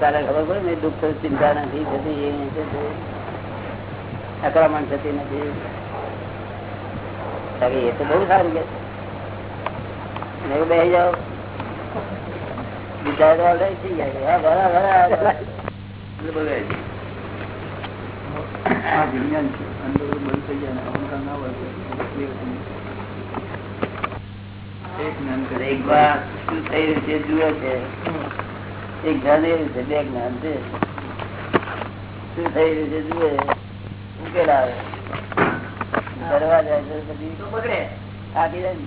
તારે ખબર પડે? ને દુઃખ ચિંતા નથી થતી એ નથી અકરામણ થતી નથી. એ તો બહુ સારું કે. બે જાઓ. બિચારા થઈ ગયા હા ભરા ભરા વિજ્ઞાન છે અંદર બંધ થઈ જાય અહંકાર ના હોય એક જ્ઞાન કરે એક વાર શું થઈ રહ્યું છે જુએ છે. એક જ્ઞાન એવું છે બે જ્ઞાન છે. શું થઈ રહ્યું છે જુએ ઉકેલ આવે. કરવા જાય તો પછી બગડે. થાકી જાય ને.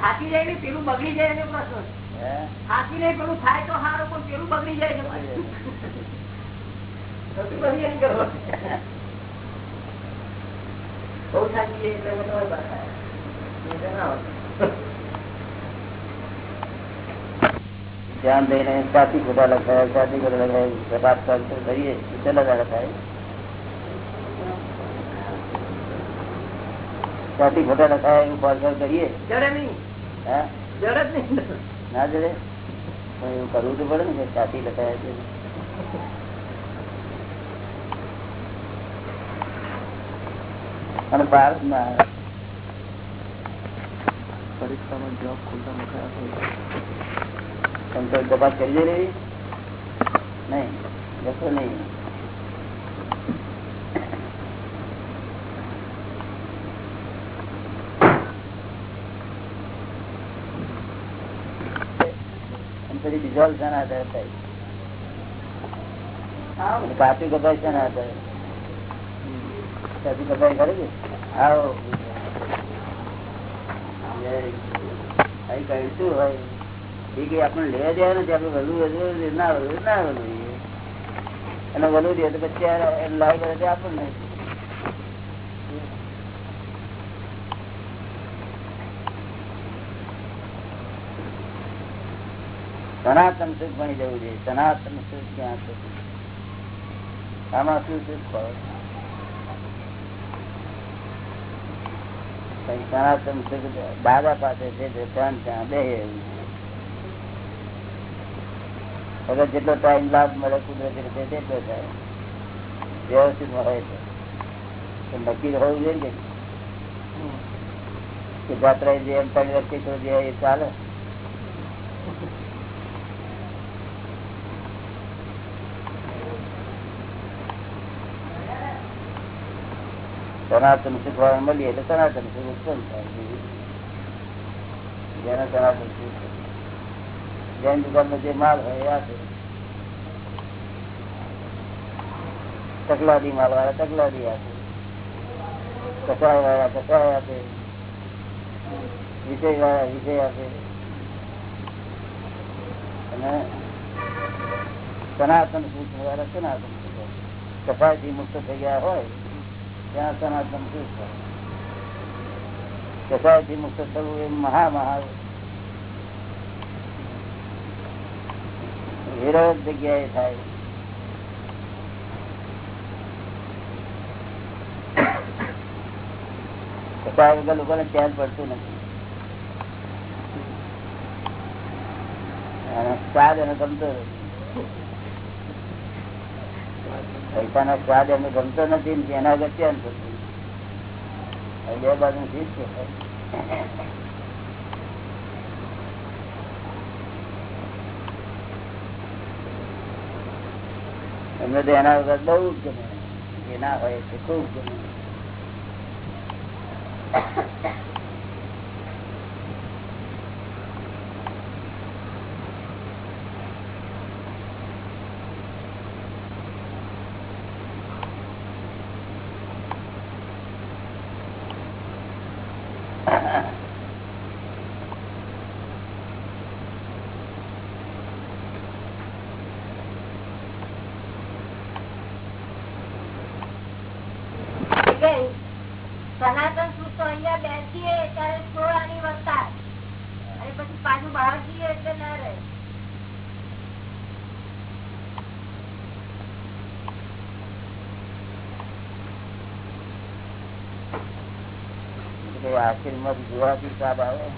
થાકી જાય ને પેલું બગડી જાય એનો પ્રશ્ન? થાકી નહીં પેલું થાય તો સારું પણ પેલું બગડી જાય ને. બહુ થાકી જાય એટલે મને હોય પાછા. નહીં તો ના હોય. ધ્યાન દઈને સાથી ખોટા લખાય સાથી ખોટા લખાય વાત કરતો કરીએ ચલા દાડા થાય સાથી ખોટા લખાય એવું પાછળ કરીએ જડે નહીં હા જડે જ નહીં ના જડે પણ એવું કરવું તો પડે ને કે સાથી લખાય છે અને ભારતમાં પરીક્ષામાં જવાબ ખોટા મુકાયા સંતોષ તપાસ કરી દે રહી? નહીં, જશો નહીં. પછી ડિઝોલ્વ શાના આધારે થાય અને કાપી કપાય શાના આધારે કાપી કપાય ખરી કે આવો. હોય? કઈ આપણે વલું દે તો પછી લાવી કરે આપણને સનાતન સુખ બની જવું જોઈએ. સનાતન સુખ ક્યાં છે? આમાં શું સુખ કઈ સનાતન સુખ દાદા પાસે છે ત્યાં બે અગર જેટલો ટાઈમ લાભ મળે કુદરતી રીતે તેટલો થાય. વ્યવસ્થિત હોય છે. નક્કી હોવું જોઈએ કે જાત્રા જે એમ પણ વ્યક્તિ તો જે એ ચાલે. સનાતન શીખવા મળીએ એટલે સનાતન સુખ ઉત્પન્ન થાય. જેને સનાતન સુખ જૈન દુકાનમાં જે માલ હોય આપે તકલાદી માલ વાળા તકલાદી આપે. કસાય વાળા કસાય આપે. વિષય વાળા વિષય આપે. અને સનાતન સુખ વાળા સનાતન સુખ કસાયથી મુક્ત થઈ ગયા હોય, ત્યાં સનાતન સુખ હોય. કસાયથી મુક્ત થવું એ મહા મહા વિરોધ જગ્યાએ થાય. કસાય વગર લોકોને ચેન પડતું નથી. ગમતો નથી. એના થતું બે બાજુ ઠીક છે. એમને તો એના વગર બહુ જ ગમે. એ ના હોય તે ખૂબ ગમે સનાતન સુખ તો અહીંયા બેસીએ ત્યારે સોળ આની વરસાદ અને પછી પાછું બહાર જઈએ એટલે ના રહે આશીર્વાદ જોવાથી સાબ આવે.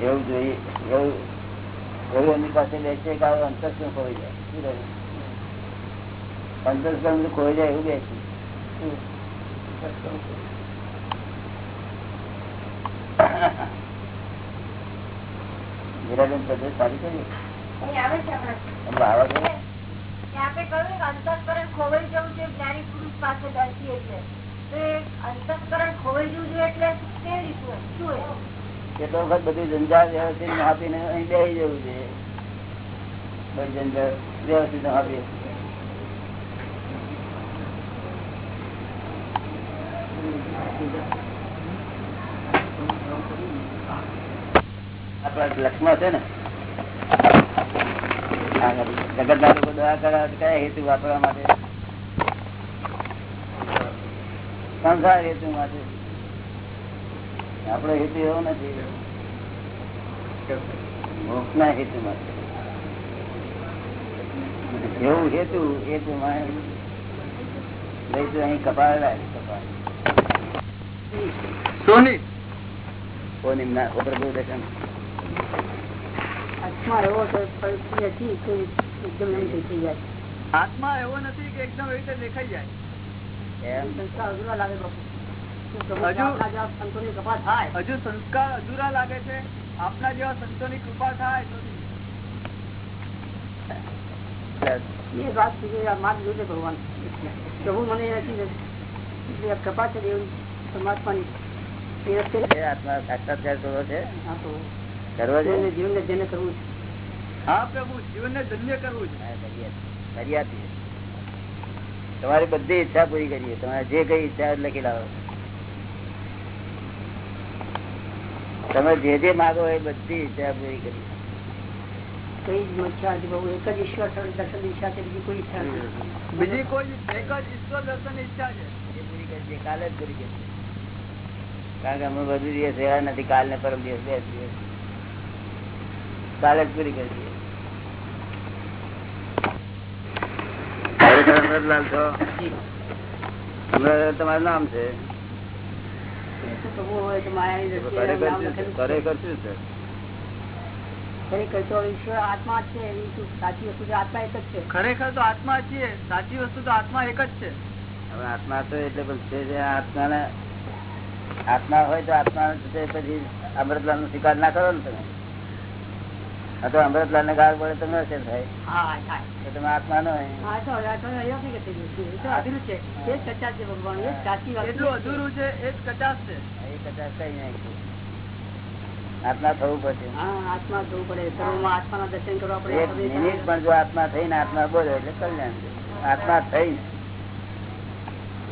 એવું જોઈએ, એવું એવું એની પાસે બેસે કે અંતર શું ખોઈ જાય શું? બધું ખોઈ જાય એવું બેસી મીરાબેન પ્રદેશ સારી કરી આવે છે હમણાં. એમ આવા છે? કે આપણે કહ્યું કે અંતઃકરણ ખોવાઈ જવું છે જ્ઞાની પુરુષ પાસે બેસીએ છીએ તો ખોવાઈ જવું જોઈએ એટલે કેવી રીતનું શું? કેટલો વખત બધું જંજાળ વ્યવસ્થિત આપીને અહીં બેસી જવું છે જંજાળ વ્યવસ્થિત આપી આપણા લક્ષમાં છે ને. ના લોકો દવા ના હેતુ માટે? એવું હેતુ હેતુ માં લઈશું અહીં કપાળ લાગે કપાળ સોની કોની ના પ્રભુ દર્શન આત્મા એવો છે પરિસ્થિતિ હતી કે એકદમ એમ થઈ થઈ જાય આત્મા એવો નથી કે એકદમ એવી રીતે દેખાઈ જાય એમ સંસ્કાર અધૂરા લાગે બાપુ શું પ્રભુ હજુ- આપના જેવા સંતોની કૃપા થાય હજુ સંસ્કાર અધૂરા લાગે છે આપના જેવા સંતોની કૃપા થાય તો એ વાત છે કે આ માર્ગ જોઈને ભગવાન પ્રભુ મને નથી એટલે આ કૃપા છે દેવ કરીએ. કરી તમારી બધી ઈચ્છા પૂરી કરીએ. તમારે જે કઈ ઈચ્છા લખી લાવો. તમે જે જે માગો એ બધી ઈચ્છા પૂરી કરી. કઈ જ ઈચ્છા એક જ ઈશ્વર દર્શન ઈચ્છા છે બીજી કોઈ ઈચ્છા નથી. બીજી કોઈ એક જ ઈશ્વર દર્શન ઈચ્છા છે. એ પૂરી કરી. કાલે જ પૂરી કરીએ કારણ કે અમે બધું દિવસ રહ્યા નથી કાલ ને પરમ દિવસ બે દિવસ. કાલે જ પૂરી કરી દઈએ તમારું નામ છે? ખરેખર શું? ખરેખર તો ઈશ્વર આત્મા છે સાચી વસ્તુ છે આત્મા એક જ છે. ખરેખર તો આત્મા છીએ સાચી વસ્તુ તો આત્મા એક જ છે. હવે આત્મા તો એટલે પણ છે જે આત્માને આત્મા હોય તો આત્મા પછી અમૃતલાલ નો સ્વીકાર ના કરો ને તમે. અથવા અમૃતલાલ ને ગાળ પડે તમને અસર થાય. તો તમે આત્મા નો થઈ આત્મા થવું પડશે. હા આત્મા જવું પડે. સર્વમાં આત્માના દર્શન કરવા પડે. એક પણ જો આત્મા થઈને આત્મા બોલે એટલે કલ્યાણ આત્મા થઈને.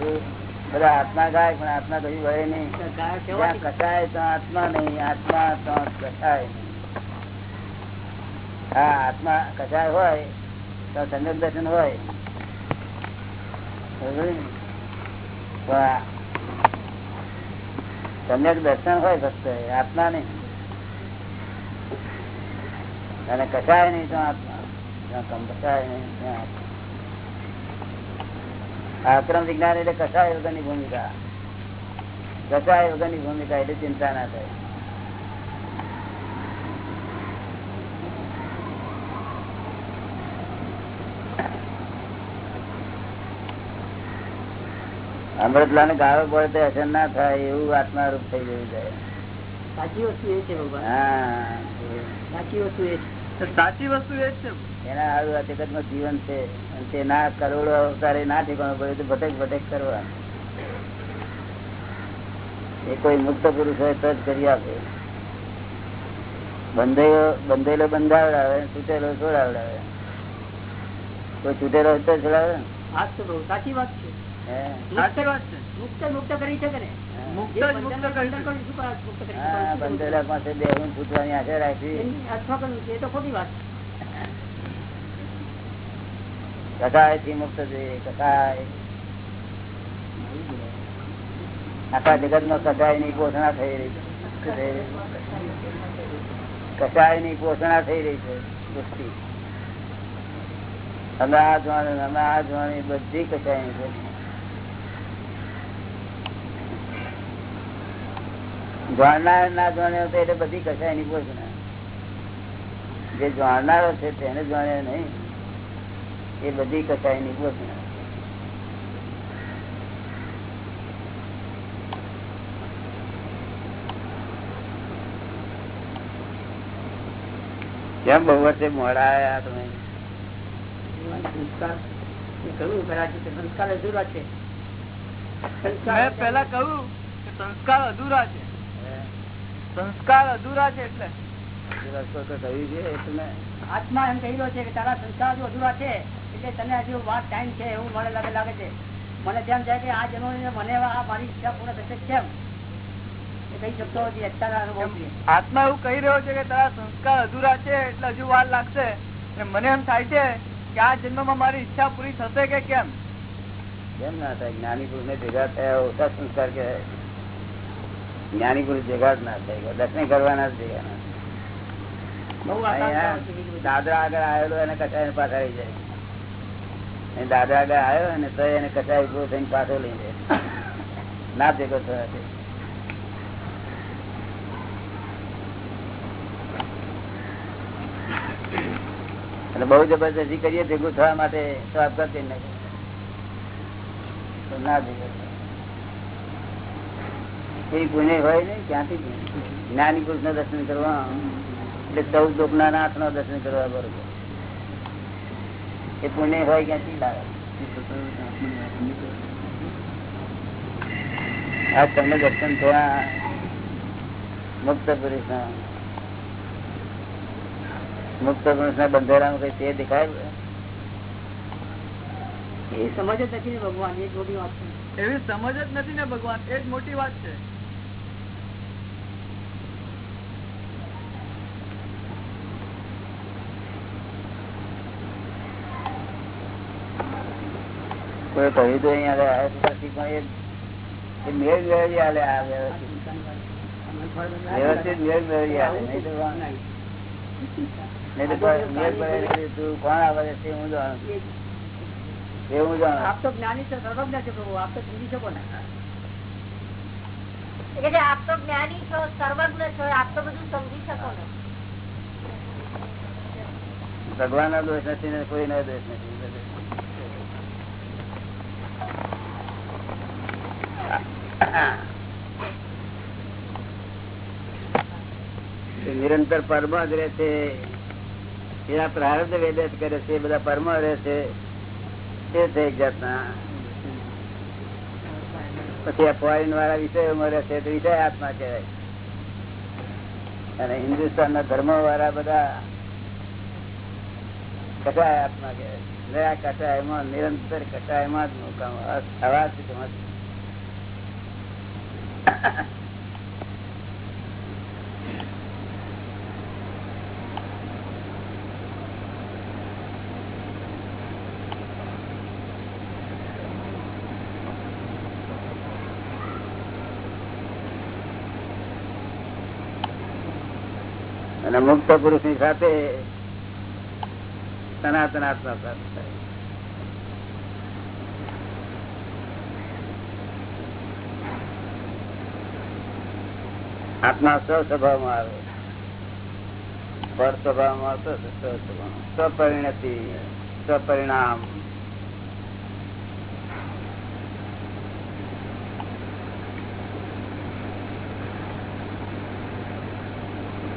એ બધા આત્મા ગાય પણ આત્મા કઈ વળે નહીં. કસાય તો આત્મા નહીં આત્મા તો કસાય હા આત્મા કસાય હોય તો સંગત દર્શન હોય. સમ્યક દર્શન હોય ફક્ત આત્મા નહીં. અને કસાય નહીં તો આત્મા. કસાય નહીં ત્યાં આત્મા. આ અક્રમ વિજ્ઞાન એટલે કસાય વગરની ભૂમિકા. કસાય વગરની ભૂમિકા એટલે ચિંતા ના થાય. અમૃતલાલ ને ગાળો પડે અસર ના થાય એવું આત્મા રૂપ થઈ જવું જાય સાચી વસ્તુ એ છે બાબા હા સાચી વસ્તુ એ છે. સાચી વસ્તુ એ છે. એના હારું આ જગતમાં જીવન છે. તે ના કરોડો અવતારે ના ઠેકાણું પડે તો ભટક ભટક કરવા એ કોઈ મુક્ત પુરુષ હોય તો જ કરી આપે. બંધાયેલો બંધેલો બંધાવડાવે છૂટેલો છોડાવડાવે. કોઈ છૂટેલો હોય તો છોડાવે સાચી વાત છે. કસાયથી મુક્ત જોઈએ કસાય આખા જગત નો? કસાયની ઘોષણા થઈ રહી છે. કસાયની ઘોષણા થઈ રહી છે અમે આ જોવાની બધી કસાયની છે જાણનાર ના જાણ્યો તો એટલે બધી કસાયની પોષણા જે જાણનારો છે તેને જાણ્યો નહીં. એ બધી કસાયની પોષણા કેમ બહુ વર્ષે મોડા આવ્યા તમે? સંસ્કાર. અધૂરા છે. મેં પેલા કહ્યું સંસ્કાર અધૂરા છે. સંસ્કાર અધૂરા છે એટલે. કહ્યું છે એટલે આત્મા એમ કહી છે કે તારા સંસ્કાર હજુ અધૂરા છે એટલે તને હજુ વાત ટાઈમ છે એવું મને લાગે લાગે છે. મને તેમ જાય કે આ જન્મ મને આ મારી ઈચ્છા પૂર્ણ થશે કેમ? કહી આત્મા એવું રહ્યો છે કે તારા સંસ્કાર અધૂરા છે એટલે હજુ વાર લાગશે. મને એમ થાય છે કે આ જન્મ મારી ઈચ્છા પૂરી થશે કે કેમ? કેમ ના થાય? જ્ઞાની પુરુષ ને ભેગા થયા ઓછા સંસ્કાર કહેવાય. જ્ઞાની પુરુષ ભેગા જ ના થાય દર્શન કરવાના જ ભેગા. દાદરા આગળ આવેલો એને કચાય પાછા આવી જાય. દાદરા આગળ આવ્યો અને તો એને કચાય ઊભો થઈને પાછો લઈ જાય. ના ભેગો થવાથી અને બહુ જબરજસ્તી કરીએ ભેગું થવા માટે તો આપઘાત ના ભેગો કોઈ પુણ્ય હોય નહીં ક્યાંથી જ્ઞાની પુરુષનું દર્શન કરવા એટલે ચૌદ લોક ના નાથ નો દર્શન કરવા બરોબર. એ પુણ્ય હોય ક્યાંથી લાવે? આ તમને દર્શન થયા મુક્ત પુરુષ ના મુક્ત પુરુષ ના બંધારામાં કઈ તે દેખાય એ સમજ જ નથી ને ભગવાન એ જ મોટી વાત છે. એવી સમજ જ નથી ને ભગવાન એ જ મોટી વાત છે. કોઈ કહ્યું તો અહીંયા આગળ આવ્યા તો પછી પણ એ- એ મેળ મેળવી આલે આ વ્યવસ્થિત. વ્યવસ્થિત મેળ મેળવી આલે નહીં તો વાંધો નહીં. નહીં તો કોઈ મેળ પડે તું કોણ આવે છે તે હું જાણું એ હું જાણું આપ તો જ્ઞાની છો સર્વજ્ઞ છો પ્રભુ આપ તો સમજી શકો ને એ કે છે, આપ તો જ્ઞાની છો સર્વજ્ઞ છો આપ તો બધું સમજી શકો ને ભગવાન નો દોષ નથી ને કોઈ નો દોષ નથી એ નિરંતર પરમ જ રહે એના પ્રારબ્ધ વેદ કરે છે. બધા પરમ રહે તે છે એક જાતના. પછી આ ફોરેન વાળા વિષયોમાં રહે તો વિષય આત્મા કહેવાય. અને હિન્દુસ્તાન ના ધર્મ વાળા બધા કટાય આત્મા કહેવાય. કટાયમાં નિરંતર કટાયમાં જ મુકામ. અવાજ અને મુક્ત પુરુષની સાથે સનાતન આત્મા પ્રાપ્ત થાય. આત્મા સ્વ સ્વભાવમાં આવે. પર સ્વભાવમાં આવતો સ્વ સ્વભાવ સ્વપરિણતિ સ્વપરિણામ.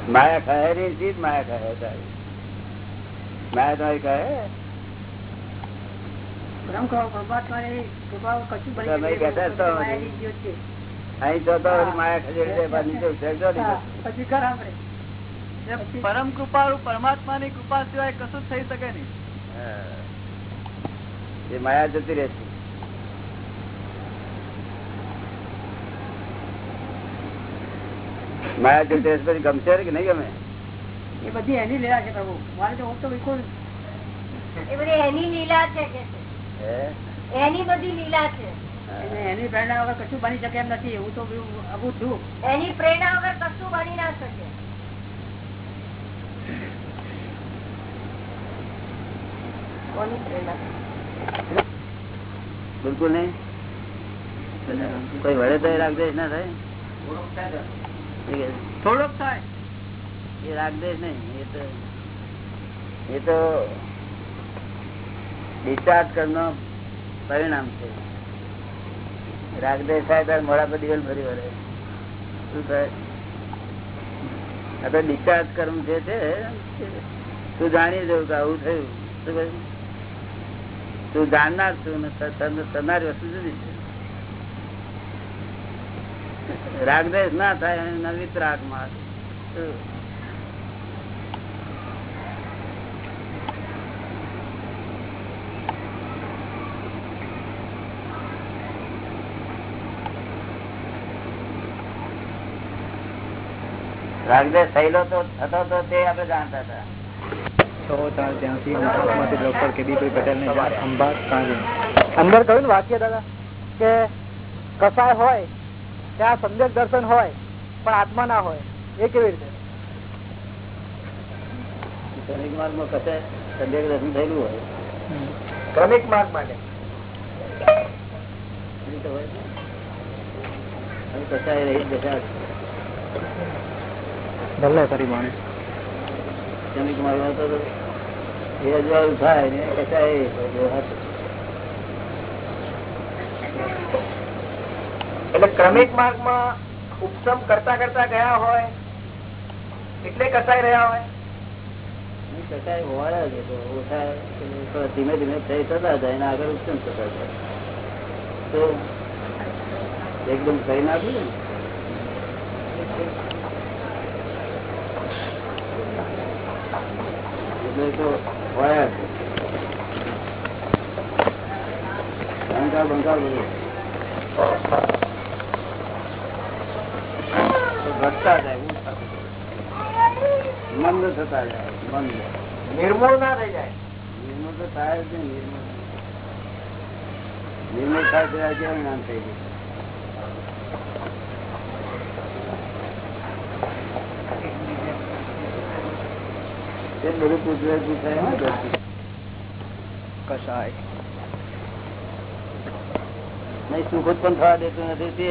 માયા ખાયની ચીજ માયા ખાય તારી? માયા તમારી ખાય? પરમ કહો પરમાત્માની કૃપા કશું અહીં તો તો માયા ખસેડી દે પરમ કૃપાળુ પરમાત્માની કૃપા સિવાય કશું થઈ શકે નહીં. એ માયા જતી રહેશે માયા જતી રહેશે પછી ગમશે કે નહીં ગમે? એ બધી એની લીલા છે પ્રભુ. મારે તો હું તો બિલકુલ એ બધી એની લીલા છે કે છે. હે? એની બધી લીલા છે. એને એની પ્રેરણા વગર કશું બની શકે એમ નથી હું તો અભૂત છું. એની પ્રેરણા વગર કશું બની ના શકે. બિલકુલ નહીં. કોઈ વડે તો રાગદેશ ના થાય? થોડોક થાય. એ રાગદેશ નહીં એ તો એ તો ડિસ્ચાર્જ કરનો પરિણામ છે. તું જાણી જવું કે આવું થયું. શું તું જાણનાર છું ને થનાર છે. રાગદેશ ના થાય નવી રાગમાં રાગદેશ થયેલો તો થતો તો તે આપણે જાણતા હતા. અંદર કહ્યું ને વાક્ય દાદા? કે કસાય હોય ત્યાં સમ્યક દર્શન હોય પણ આત્મા ના હોય. એ કેવી રીતે? માર્ગમાં કશે સંદેહ દર્શન થયેલું હોય? ક્રમિક માર્ગ માટે. કસાય રહી દશા ભલે એ અજવાળું થાય ને એટલે ક્રમિક માર્ગમાં ઉપસમ કરતા કરતા ગયા હોય એટલે કસાઈ રહ્યા હોય? કસાય હોવાના છે ઓછા ધીમે ધીમે થઈ થતા જાય એના આગળ ઉત્તમ થતા જાય. તો એકદમ થઈ નાખ્યું ને. એટલે તો હોયા છે બંકા બંકા બધું. ઘટતા જાય. મંદ થતા જાય મંદ. નિર્મૂળ ના થઈ જાય. નિર્મળ તો થાય જ નિર્મળ. નિર્મળ થાય થઈ ગયું? તે બધું પૂછવે પૂછાય હા જલ્દી. કસાય. નહીં સુખ ઉત્પન્ન થવા દેતું નથી તે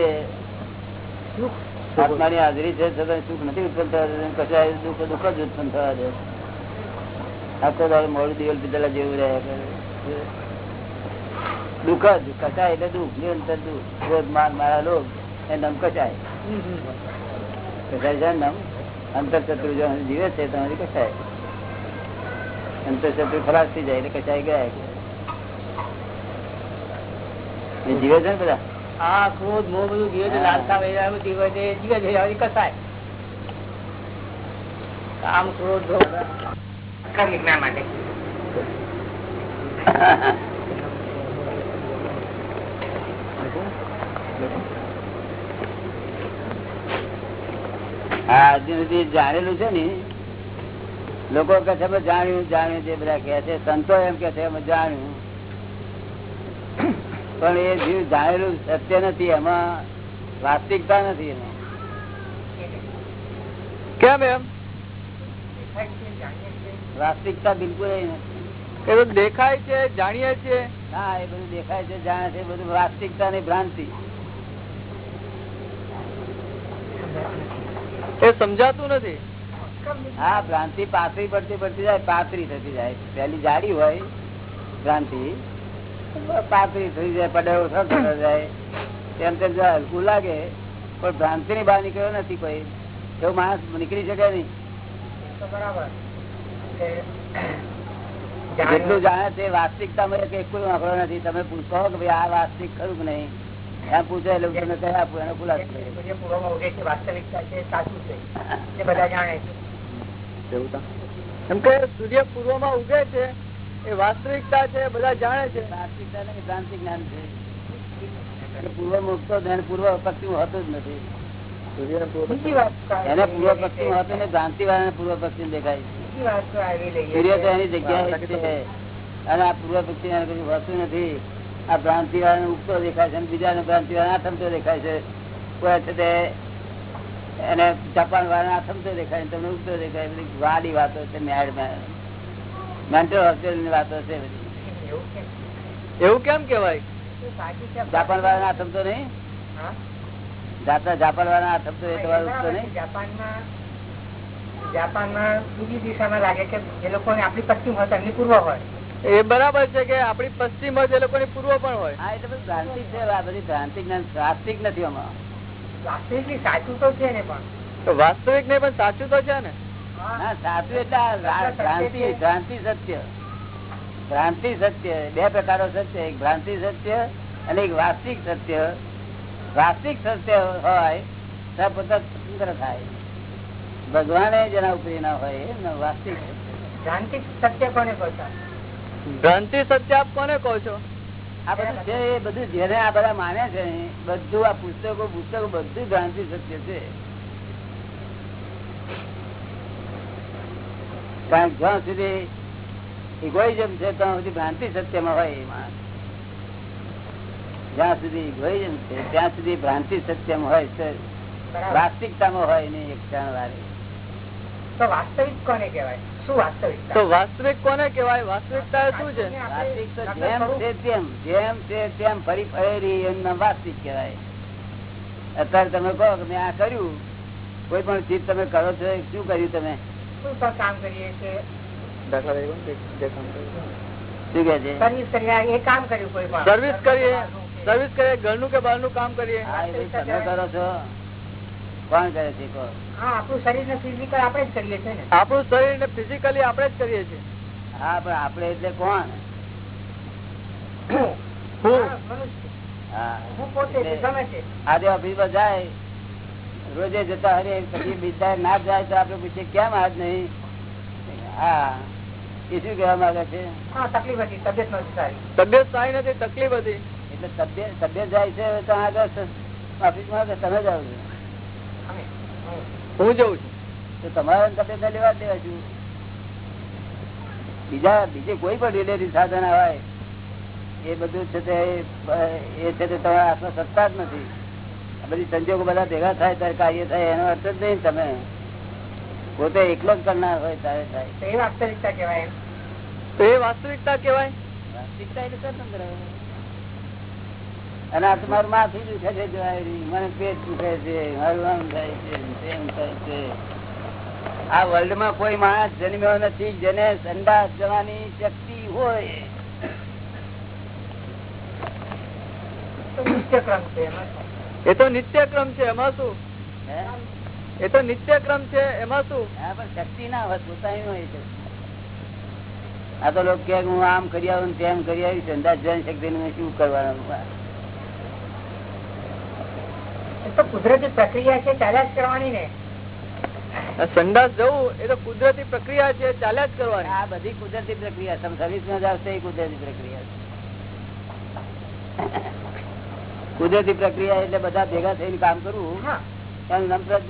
આત્માની હાજરી છે છતાં સુખ નથી ઉત્પન્ન થવા દેતું કશાય દુઃખ દુઃખ જ ઉત્પન્ન થવા દે આખો દાડો મોડું દિવસ પીધેલા જેવું રહ્યા કરે દુઃખ જ કચાય એટલે દુઃખ નિરંતર દુઃખ. રોજ માન મારા લોક એ નમ કચાય કચાય છે નમ? અંતર શત્રુ જીવે છે તમારી કચાય અંતર શત્રુ ખલાસ થઈ જાય એટલે કચાઈ ગયા. જીવે છે ને બધા? આ ક્રોધ મોહ બધું જીવે છે લાલસા બધું જીવે છે જીવે છે કસાય. કામ ક્રોધ ક્રમિક ના માટે. હા હજી સુધી જાણેલું છે ને લોકો કે છે જાણ્યું જાણ્યું તે બધા કે છે. સંતો એમ કે છે જાણ્યું. પણ એ જીવ જાણેલું સત્ય નથી એમાં વાસ્તવિકતા નથી એમાં. કેમ એમ? વાસ્તવિકતા બિલકુલ નથી. એ બધું દેખાય છે જાણીએ છીએ. ના એ બધું દેખાય છે જાણે છે બધું વાસ્તવિકતા ની ભ્રાંતિ. એ સમજાતું નથી. હા, ભ્રાંતિ પાતળી પડતી પડતી જાય પાતળી થતી જાય. પેલી જાડી હોય, ભ્રાંતિ પાતળી થઈ જાય પડે થતો જાય. તેમ તેમ હલકું લાગે, પણ ભ્રાંતિ ની બહાર નીકળ્યો નથી કોઈ. એવો માણસ નીકળી શકે નહીં. જેટલું જાણે છે વાસ્તવિકતામાં એક કોઈ આંકડો નથી. તમે પૂછો કે ભાઈ આ વાસ્તવિક ખરું કે નહીં? એમ પૂછે એટલે તમને કહી આપું એનો ખુલાસો વાસ્તવિકતા એમ કે સૂર્ય પૂર્વમાં ઉગે છે એ વાસ્તવિકતા છે બધા જાણે છે. વાસ્તવિકતા નહીં ભ્રાંતિ જ્ઞાન છે. પૂર્વ મુક્તો પૂર્વ પશ્ચિમ હોતું જ નથી. બીજી વાત તો એને પૂર્વ પશ્ચિમ હોતું ને ભ્રાંતિ વાળા પૂર્વ પશ્ચિમ દેખાય છે. સૂર્ય તો એની જગ્યાએ અને આ પૂર્વ પશ્ચિમ કશું હોતું નથી. આ ભ્રાંતિ વાળાને ઉગતો દેખાય છે બીજા ભ્રાંતિ વાળા આથમતો દેખાય છે. કોઈ છે તે એને જાપાન વાળા આથમતો દેખાય ને તમને ઉગતો દેખાય બધી વાડી વાતો છે મેળ મેન્ટલ હોસ્પિટલની વાતો છે બધી. એવું કેમ? કેવાય? જાપાન વાળા ના આથમતો નહીં? જાપાન વાળા આથમતો એ તમારે ઉગતો. નહીં? જાપાનમાં જાપાનમાં બીજી દિશામાં લાગે કે એ લોકો આપણી પશ્ચિમ હોય એમની પૂર્વ હોય. એ બરાબર છે કે આપણી પશ્ચિમ હોય એ લોકોની પૂર્વ પણ હોય. હા એટલે બધી ભ્રાંતિ છે આ બધી નથી આમાં. વાસ્તવિક સાચું તો છે ને પણ. વાસ્તવિક નહીં પણ સાચું તો છે ને. સાચું એટલે ભ્રાંતિ ભ્રાંતિ સત્ય. ભ્રાંતિ સત્ય બે પ્રકારો સત્ય. એક ભ્રાંતિ સત્ય અને એક વાસ્તવિક સત્ય. વાસ્તવિક સત્ય હોય પોતા સ્વતંત્ર થાય. ભગવાને જેના ઉપરી ના હોય એમનો વાસ્તવિક સત્ય. ભ્રાંતિ સત્ય કોને કહો છો? ભ્રાંતિ સત્ય આપ કોને કહો છો? આ બધું છે એ બધું જેને આ બધા માને છે બધું આ પુસ્તકો પુસ્તકો બધું ભ્રાંતિ સત્ય છે. કારણ કે જ્યાં સુધી ઇગોઇઝમ છે ત્યાં સુધી ભ્રાંતિ સત્યમાં હોય એમાં જ્યાં સુધી ઇગોઇઝમ છે ત્યાં સુધી ભ્રાંતિ સત્યમાં હોય છે. વાસ્તવિકતામાં હોય નહીં એક ક્ષણ વારે તો વાસ્તવિક કોને કહેવાય? તો વાસ્તવિક કોને કેવાય વાસ્તવિકતા શું છે? જેમ છે તેમ જેમ છે તેમ ફરી ફરી એમના વાસ્તવિક કેવાય અત્યારે તમે કહો કે મેં આ કર્યું કોઈ પણ ચીજ તમે કરો છો શું કર્યું તમે? કામ કરીએ કે દાખલા તરીકે જે કામ કર્યું. શું કે છે? સર્વિસ કરીએ સર્વિસ કરીએ. ઘરનું ઘરનું કે બહારનું કામ કરીએ? તમે કરો છો. કોણ કરે છે આપણું શરીર ને ફિઝિકલ આપણે જ કરીએ છીએ આપણું શરીર ને ફિઝિકલી આપણે જ કરીએ છીએ. હા પણ આપણે એટલે કોણ? આજે ઓફિસ ઓફિસમાં જાય રોજે જતા હરે પછી બીજા ના જાય તો આપણે પૂછીએ કેમ આજ નહીં? હા. એ શું કેવા માંગે છે? હા તકલીફ હતી તબિયત સારી. તબિયત સારી નથી તકલીફ હતી. એટલે તબિયત તબિયત જાય છે તો આગળ ઓફિસમાં તમે જ છો અમે હું. જઉં છું. તો તમારા તબિયત ને લેવા દેવા છું બીજા બીજે કોઈ પણ રિલેટિવ સાધન હોય એ બધું છે તે એ છે તે તમારા હાથમાં સત્તા જ નથી. આ બધી સંજોગો બધા ભેગા થાય ત્યારે કાર્ય થાય એનો અર્થ જ નહીં તમે. પોતે એકલો જ કરનાર હોય ત્યારે થાય. તો એ વાસ્તવિકતા કહેવાય તો એ વાસ્તવિકતા કેવાય વાસ્તવિકતા એટલે સ્વતંત્ર. અને આ તમારું માથું દુખે છે મને પેટ દુખે છે મારું થાય છે તેમ થાય છે. આ વર્લ્ડમાં કોઈ માણસ જન્મ્યો નથી જેને સંદાસ જવાની શક્તિ હોય. તો નિત્યક્રમ છે એમાં શું? એ તો નિત્યક્રમ છે એમાં શું? હે? એ તો નિત્યક્રમ છે એમાં શું? હા પણ શક્તિ ના હોય પોતાની હોય છે આ તો લોકો કે હું આમ કરી આવું ને તેમ કરી આવી સંદાસ જવાની શક્તિ શું કરવાનું? તો કુદરતી પ્રક્રિયા છે ચાલ્યા જ કરવાની ને. આ જવું એ તો કુદરતી પ્રક્રિયા છે ચાલ્યા જ કરવાની. આ બધી કુદરતી પ્રક્રિયા તમે સર્વિસમાં જાવ એ કુદરતી પ્રક્રિયા કુદરતી પ્રક્રિયા એટલે બધા ભેગા થઈને કામ કરવું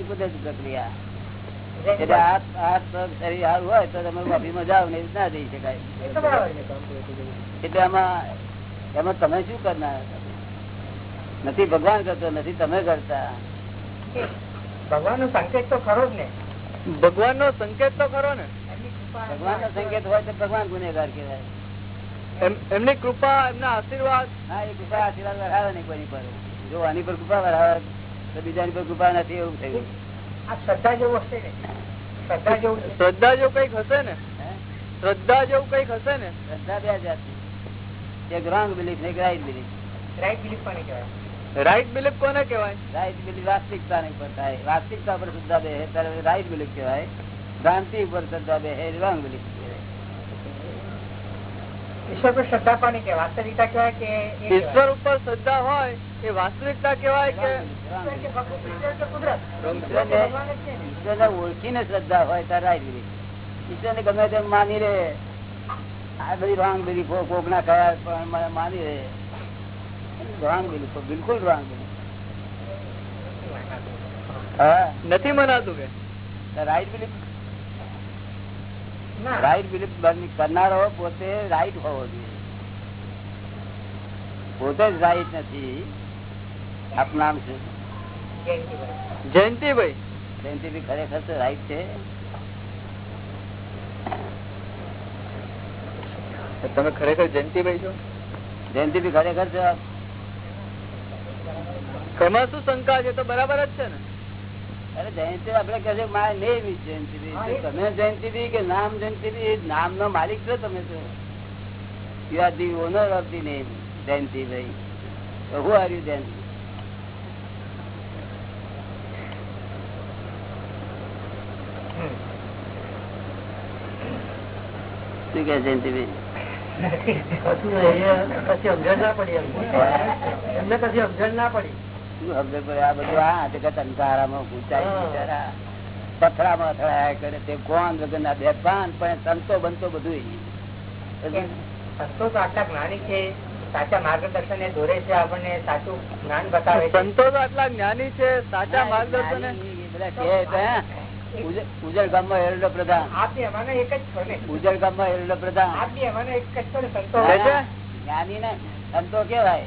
કુદરતી પ્રક્રિયા. એટલે હાથ હાથ પગ શરીર સારું હોય તો તમે ઓફિસમાં જાઓ ને ના જઈ શકાય. બરાબર એટલે આમાં એમાં તમે શું કરનાર? નથી ભગવાન કરતો નથી તમે કરતા. ભગવાન નો સંકેત તો ખરો જ ને. ભગવાન નો સંકેત તો ખરો ને. ભગવાન નો સંકેત હોય તો ભગવાન ગુનેગાર કહેવાય. એમની કૃપા એમના આશીર્વાદ. હા એ કૃપા આશીર્વાદ વરાવે નહીં કોઈની પર. જો આની પર કૃપા વરાવે તો બીજાની પર કૃપા નથી એવું થયું. આ શ્રદ્ધા જેવું હશે ને. શ્રદ્ધા જેવું. શ્રદ્ધા જેવું કંઈક હશે ને? શ્રદ્ધા જેવું કંઈક હશે ને? શ્રદ્ધા બે જાતની. એક રોંગ બિલીફ ને એક રાઈટ બિલીફ રાઈટ બિલીફ પણ કહેવાય? રાઈટ બિલીફ કોને કહેવાય? રાઈટ બિલીફ વાસ્તવિકતા ને પર થાય. વાસ્તવિકતા પર શ્રદ્ધા બે ત્યારે રાઈટ બિલીફ કહેવાય. ભ્રાંતિ પર શ્રદ્ધા બે રોંગ બિલીફ ઈશ્વર પર શ્રદ્ધા કોને કે વાસ્તવિકતા કહેવાય કે ઈશ્વર ઉપર શ્રદ્ધા હોય એ વાસ્તવિકતા કહેવાય કે ઈશ્વર ઈશ્વર ને. ઓળખીને શ્રદ્ધા હોય ત્યારે રાઈટ બિલીફ ઈશ્વરને ગમે તેમ માની રે આ બધી રોંગ બિલીફો કોક ના કયા પણ મને માની રે રોંગ બિલીફો બિલકુલ રોંગ બિલીફ હા નથી મનાતું કે રાઈટ બિલીફ ના. રાઈટ બિલીફ કરનારો પોતે રાઈટ હોવો જોઈએ પોતે જ રાઈટ નથી આપનું નામ શું જયંતિભાઈ જયંતિભાઈ ખરેખર તો રાઈટ છે તમે ખરેખર જયંતિભાઈ છો જયંતિભાઈ ખરેખર છે એમાં શું શંકા છે તો બરાબર જ છે ને? અરે જયંતિ આપડે કહે છે માય નેમ ઇઝ જયંતિભાઈ તો તમે જયંતિભાઈ કે નામ જયંતિભાઈ નામ નો માલિક છો તમે છો you are the owner of the name Jayanti bhai who are you જયંતિ શું કે જયંતિભાઈ કશી સમજણ ના પડી એમને પછી સમજણ ના પડી. શું સમજણ પડે આ બધું આ તે કે તંકારામાં પથરામાં અથડાયા કરે તે કોણ વગરના બે પાન પણ સંતો બનતો બધું સંતો તો આટલા જ્ઞાની છે સાચા માર્ગદર્શન એ દોરે છે આપણને સાચું જ્ઞાન બતાવે છે. સંતો તો આટલા જ્ઞાની છે સાચા માર્ગદર્શન ઉજળ ગામમાં હેરડો પ્રધાન. ઉજળ ગામમાં એક જ છો ને. ઉજળ ગામમાં હેરડો પ્રધાન. ને? જ્ઞાની ના સંતો કેવાય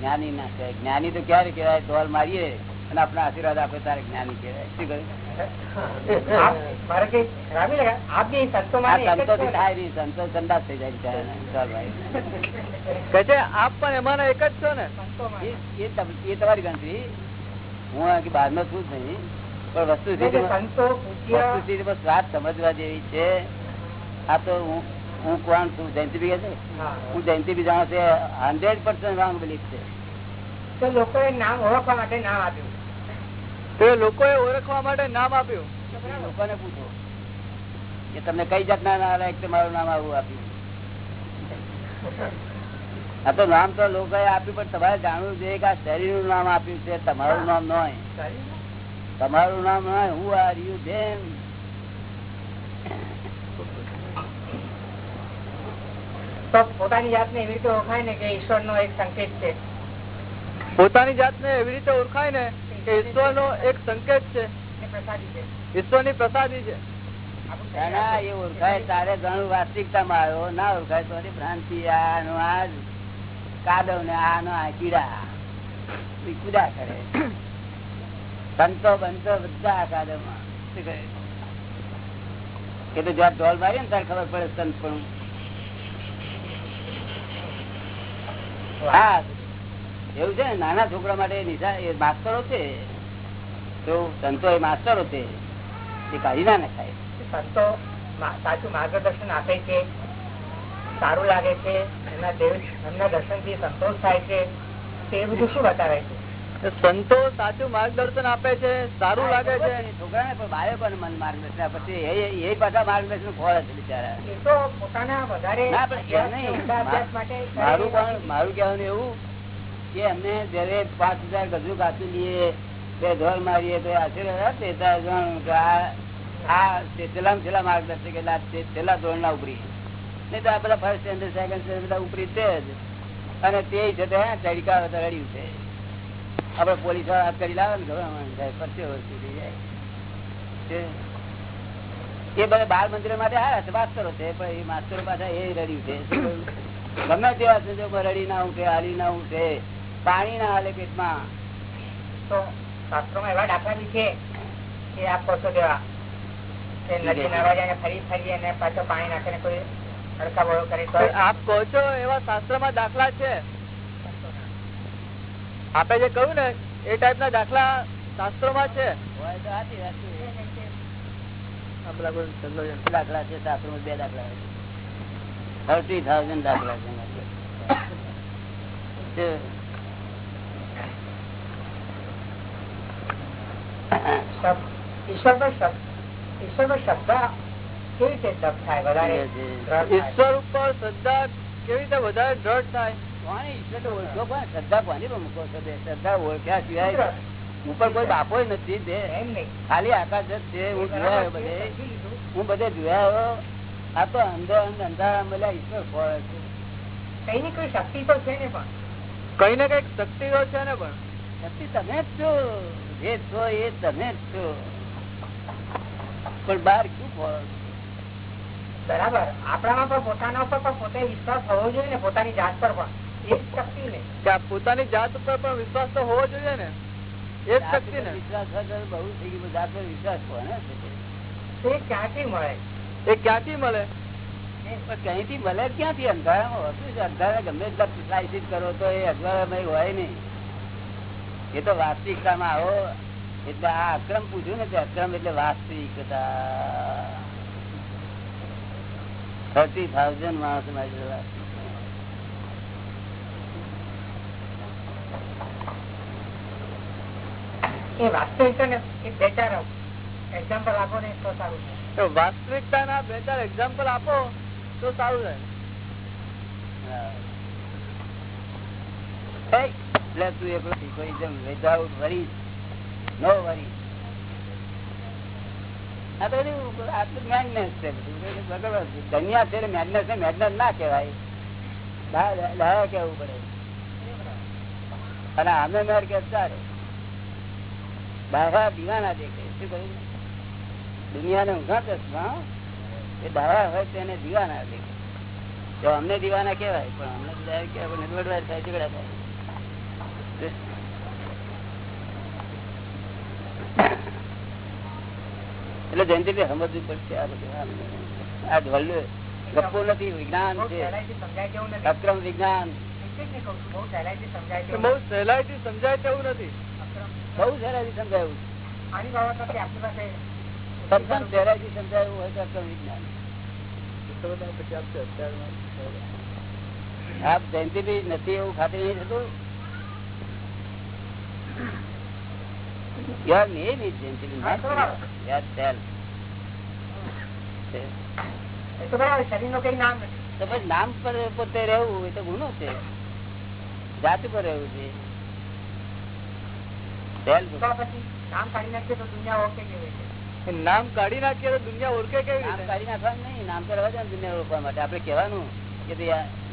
જ્ઞાની ના કહેવાય જ્ઞાની તો ક્યારે કહેવાય? ટોલ મારીએ અને આપણા આશીર્વાદ આપે તારે જ્ઞાની કહેવાય. શું કહ્યું? વસ્તુ સમજવા જેવી છે. આ તો હું હું કોણ છું જયંતિભાઈ કહે છે હા. જયંતિભાઈ જાણો છે હંડ્રેડ પર્સન્ટ રોંગ બિલીફ છે. તો લોકોએ નામ ઓળખવા માટે નામ આપ્યું. તો લોકોએ ઓળખવા માટે નામ આપ્યું? લોકોને પૂછો. કે તમને કઈ જાતના નાલાયક છે મારું નામ આવું આપ્યું. આ તો નામ તો લોકોએ આપ્યું પણ તમારે જાણવું જોઈએ કે આ શરીરનું નામ આપ્યું છે તમારું નામ નય. તમારું નામ નય. હું આર યુ ધેમ તો પોતાની જાતને એવી રીતે ઓળખાય ને કે ઈશ્વર નો એક સંકેત છે. પોતાની જાતને એવી રીતે ઓળખાય ને કે ઈશ્વરનો એક સંકેત છે. એ પ્રસાદી છે. પ્રસાદી છે. એ ઓળખાય તારે ઘણું વાસ્તવિકતામાં આવ્યો. ના ઓળખાય તો ભ્રાંતિ આનો આ કાદવ ને આનો આ કીડા. ઈ કરે. સંતો બંતો બધા આ કાદવમાં. શું એ તો જ્યાં ઢોલ મારી ને ત્યારે ખબર પડે સંત પણ. એવું છે નાના છોકરા માટે નિશા માસ્તરો છે. તો સંતો એ માસ્તરો છે. એ કાઢી ના નખાય. સંતો સાચું માર્ગદર્શન આપે છે, સારું લાગે છે એમના દેવ, એમના દર્શનથી સંતોષ થાય છે. તે બધું શું બતાવે છે? સંતો સાચું માર્ગદર્શન આપે છે સારું લાગે છે. છોકરાને પણ બાળકોને મન માર્ગદર્શન આપે છે. એ પાછા માર્ગદર્શન ખોળે છે બિચારા. ના પણ મારું પણ મારું કહેવાનું એવું કે અમને જયારે પાંચ હજાર ગજુ કાચું લઈએ બે ઢોલ મારીએ તો આશીર્વાદ આ છેલ્લા છેલ્લા માર્ગદર્શક એટલે છેલ્લા ધોરણ ના ઉપરી. નહીં તો આ બધા ફર્સ્ટ સ્ટેન્ડર્ડ સેકન્ડ સ્ટેન્ડર્ડ બધા ઉપરી છે જ. અને તે છે તે ચડકા રડ્યું છે. આપડે પોલીસવાળા હાથ કરી લાવે ને જાય. એ બધા બાળ મંદિરો માટે હારા છે માસ્તરો છે પણ એ માસ્તરો પાછા એ રડ્યું છે. ગમે તેવા સંજોગમાં રડી ના ઉઠે હાલી ના ઉઠે પાણી ના હાલે પેટમાં. તો શાસ્ત્રોમાં એવા દાખલા બી છે કે આપ નદી નાવા ફરી ફરી અને પાછો પાણી નાખીને કોઈ હડકા બળો કરી આપ કહો છો એવા શાસ્ત્રમાં દાખલા છે? આપે જે કહ્યું ને એ ટાઈપ ના દાખલા શાસ્ત્રોમાં છે હોય તો સાચી વાત છે. આ બધા કોઈ ધંધો છે. દાખલા છે બે દાખલા થર્ટી થાઉઝન્ડ દાખલા છે એમાં. છે. શબ- ઈશ્વર પર શબ- ઈશ્વર પર શ્રદ્ધા કેવી રીતે દબ થાય વધારે ઈશ્વર ઉપર શ્રદ્ધા કેવી રીતે વધારે દ્રઢ થાય કોને ઈશ્વર ઓળખો પણ શ્રદ્ધા કોની પર મૂકો છો? બે? શ્રદ્ધા ઓળખ્યા સિવાય ઉપર કોઈ બાપો નથી તે એમ નહીં. ખાલી આકાશ જ છે હું જોયા બધે. હું બધે જોયા આ તો અંદર અંધારા મળ્યા ઈશ્વર ફળ છે. કઈ ની કોઈ શક્તિ તો છે ને પણ? કઈ ને કંઈક શક્તિ તો છે ને પણ. શક્તિ તમે જ છો. જે છો એ તમે જ છો. પણ બહાર શું ફળ બરાબર. આપણામાં પણ પોતાના ઉપર પણ પોતે વિશ્વાસ હોવો જોઈએ ને પોતાની જાત પર પણ. પોતાની જાત ઉપર પણ વિશ્વાસ તો હોવો જોઈએ ને. એ જ શક્તિ ને. વિશ્વાસ બહુ થઈ ગયું જાત પર વિશ્વાસ છે? ક્યાંથી મળે? એ ક્યાંથી મળે? કઈથી મળે? ક્યાંથી? અંધારામાં હોતું અંધારા ગમે એટલા કરો તો એ અજવાળામય હોય નહીં. એ તો વાસ્તવિકતામાં આવો. એટલે આ અક્રમ પૂછ્યું ને તે અક્રમ એટલે વાસ્તવિકતા. થર્ટી થાઉઝન્ડ માણસ મારી બે ચાર એક્ઝામ્પલ આપો તો સારું રહે. તું એકલો egoism without worries, no worries. આ તો. દુનિયા છે ને ના કેવાય કહેવું પડે? અને આમે મેર કે ચાલે ડાયા દીવાના દેખે શું કહ્યું? દુનિયાને ઊંઘા ચશ્મા એ ડાયા હોય તેને દીવાના દેખે તો અમને દીવાના કહેવાય પણ અમને તો ડાયા કહેવાય પણ નિર્વડવાર થાય ઝઘડા થાય. એટલે જયંતિભાઈ સમજવું પડશે આ બધું. આ- આ ઢોલ ગપ્પો નથી વિજ્ઞાન છે. અક્રમ વિજ્ઞાન. બહુ સહેલાઈથી સમજાય તેવું નથી. બહુ સહેલાઈથી સમજાયું. સત્સંગ સહેલાઈથી સમજાયું હોય તો અક્રમ વિજ્ઞાન. આપ જયંતિભાઈ નથી એવું ખાતરી નહીં થતું? Your name is Jayantibhai, not yourself. નામ પર પોતે રહેવું એ તો ગુનો છે. જાત પર રહેવું છે. નામ કાઢી નાખીએ તો દુનિયા ઓળખે કેવી નામ રીતે? કાઢી નાખવાનું નહીં નામ કરવા દુનિયા ઓળખવા માટે. આપડે કેવાનું કે